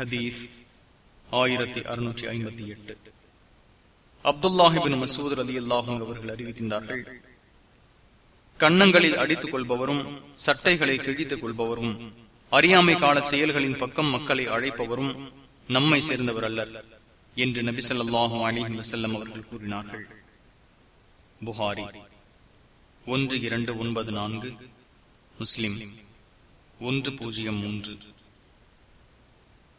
ஹதீஸ் ஆயிரத்தி அறுநூற்றி ஐம்பத்தி எட்டு. அப்துல்லாஹிபின் மசூத் அலி அல்லாஹும் அவர்கள் அறிவிக்கின்றார்கள் கன்னங்களில் அடித்துக் கொள்பவரும் சட்டைகளை கிழித்துக் கொள்பவரும் அறியாமை கால செயல்களின் பக்கம் மக்களை அழைப்பவரும் நம்மை சேர்ந்தவர் அல்ல என்று நபி சொல்லாஹு அலிஹி வசல்லம் அவர்கள் கூறினார்கள். புகாரி ஒன்று இரண்டு ஒன்பது நான்கு முஸ்லிம் ஒன்று பூஜ்ஜியம் மூன்று.